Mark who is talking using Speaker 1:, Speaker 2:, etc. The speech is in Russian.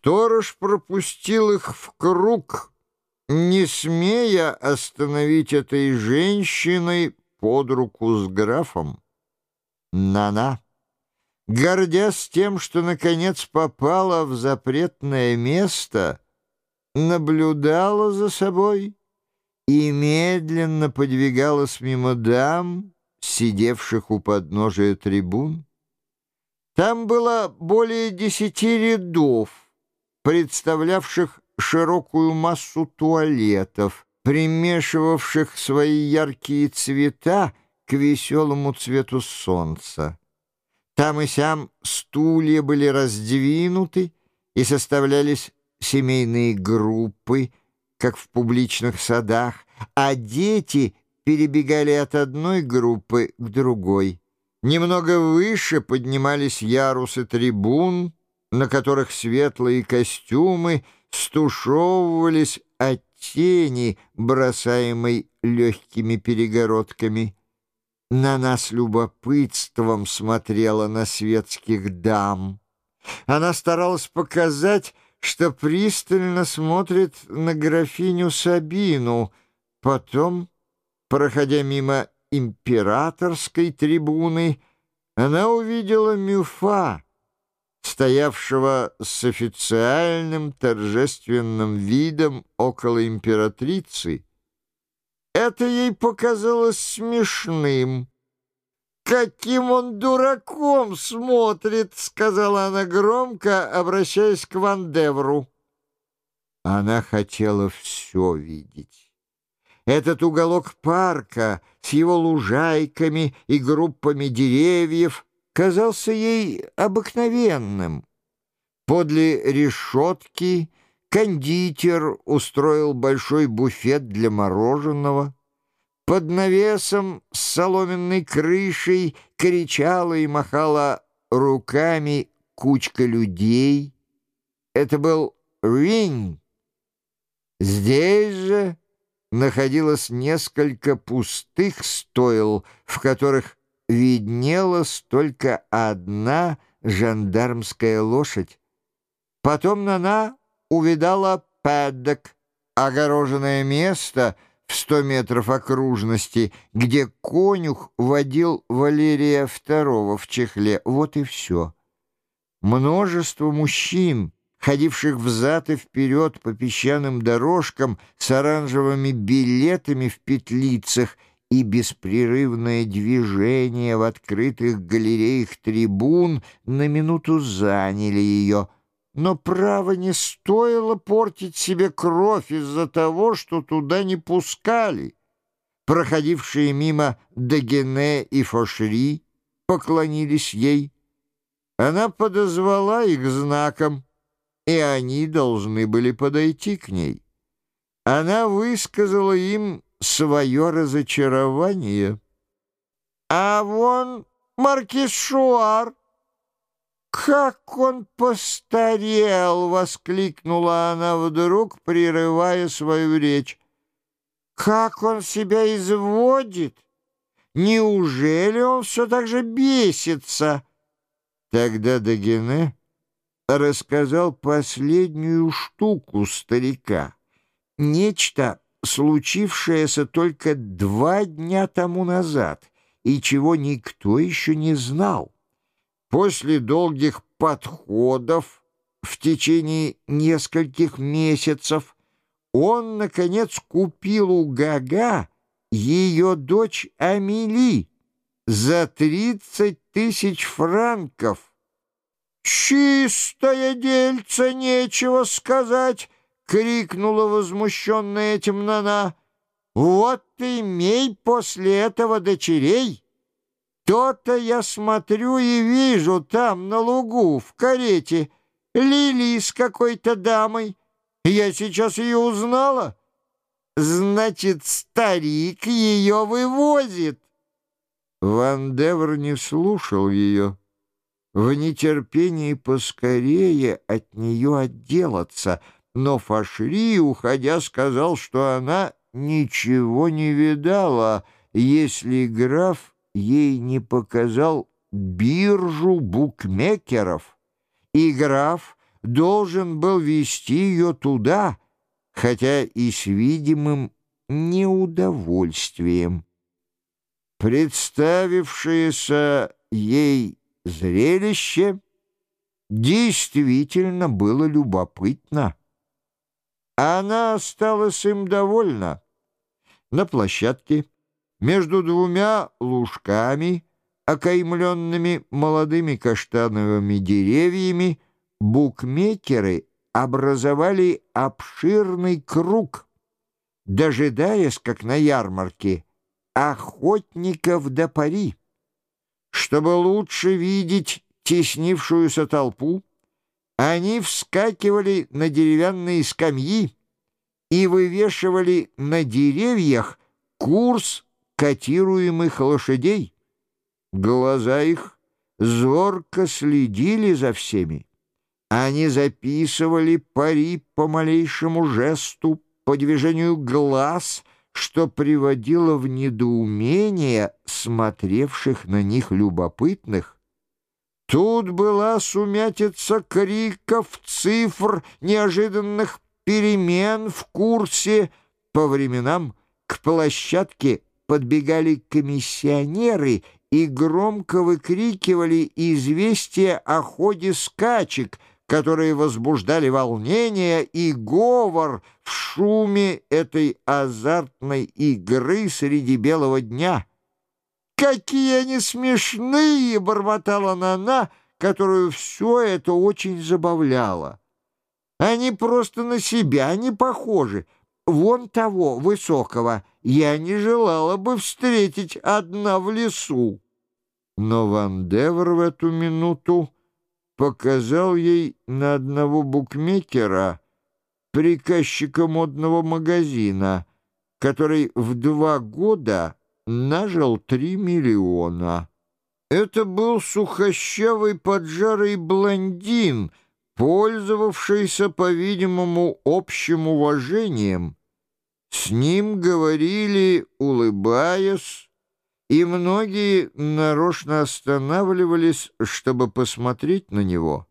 Speaker 1: Сторож пропустил их в круг, не смея остановить этой женщиной под руку с графом. Нана, гордясь тем, что наконец попала в запретное место, наблюдала за собой и медленно подвигалась мимо дам, сидевших у подножия трибун. Там было более десяти рядов, представлявших широкую массу туалетов, примешивавших свои яркие цвета к веселому цвету солнца. Там и сям стулья были раздвинуты и составлялись семейные группы, как в публичных садах, а дети перебегали от одной группы к другой. Немного выше поднимались ярусы трибун, на которых светлые костюмы стушевывались от тени, бросаемой легкими перегородками. На нас любопытством смотрела на светских дам. Она старалась показать, что пристально смотрит на графиню Сабину. Потом, проходя мимо императорской трибуны, она увидела Мюфа, стоявшего с официальным торжественным видом около императрицы. Это ей показалось смешным. «Каким он дураком смотрит!» — сказала она громко, обращаясь к Вандевру. Она хотела все видеть. Этот уголок парка с его лужайками и группами деревьев — казался ей обыкновенным. Подле решетки кондитер устроил большой буфет для мороженого. Под навесом с соломенной крышей кричала и махала руками кучка людей. Это был ринг. Здесь же находилось несколько пустых стоил, в которых виднелась только одна жандармская лошадь. Потом Нана увидала паддок, огороженное место в сто метров окружности, где конюх водил Валерия II в чехле. Вот и все. Множество мужчин, ходивших взад и вперед по песчаным дорожкам с оранжевыми билетами в петлицах — и беспрерывное движение в открытых галереях трибун на минуту заняли ее. Но право не стоило портить себе кровь из-за того, что туда не пускали. Проходившие мимо Дагене и Фошри поклонились ей. Она подозвала их знаком, и они должны были подойти к ней. Она высказала им свое разочарование. А вон маркиз Шуар. «Как он постарел!» — воскликнула она вдруг, прерывая свою речь. «Как он себя изводит! Неужели он все так же бесится?» Тогда Дагене рассказал последнюю штуку старика. Нечто случившееся только два дня тому назад и чего никто еще не знал. После долгих подходов в течение нескольких месяцев он, наконец, купил у Гага ее дочь Амели за тридцать тысяч франков. «Чистое дельце, нечего сказать!» Крикнула возмущенная этим Нана. «Вот ты имей после этого дочерей! То-то я смотрю и вижу там, на лугу, в карете, Лили с какой-то дамой. Я сейчас ее узнала. Значит, старик ее вывозит». Ван Девр не слушал ее в нетерпении поскорее от нее отделаться — но Фашри, уходя, сказал, что она ничего не видала, если граф ей не показал биржу букмекеров. И граф должен был вести ее туда, хотя и с видимым неудовольствием. Представившееся ей зрелище действительно было любопытно. Она осталась им довольна. На площадке между двумя лужками, окаймленными молодыми каштановыми деревьями, букмекеры образовали обширный круг, дожидаясь, как на ярмарке, охотников до пари. Чтобы лучше видеть теснившуюся толпу, они вскакивали на деревянные скамьи и вывешивали на деревьях курс котируемых лошадей. Глаза их зорко следили за всеми. Они записывали пари по малейшему жесту, по движению глаз, что приводило в недоумение смотревших на них любопытных. Тут была сумятица криков, цифр, неожиданных перемен в курсе. По временам к площадке подбегали комиссионеры и громко выкрикивали известия о ходе скачек, которые возбуждали волнение и говор в шуме этой азартной игры среди белого дня. «Какие они смешные!» — бормотала она, которую все это очень забавляло. «Они просто на себя не похожи. Вон того, высокого, я не желала бы встретить одна в лесу». Но Ван Девер в эту минуту показал ей на одного букмекера, приказчика модного магазина, который в два года нажил три миллиона. Это был сухощавый поджарый блондин, пользовавшийся, по-видимому, общим уважением. С ним говорили, улыбаясь, и многие нарочно останавливались, чтобы посмотреть на него.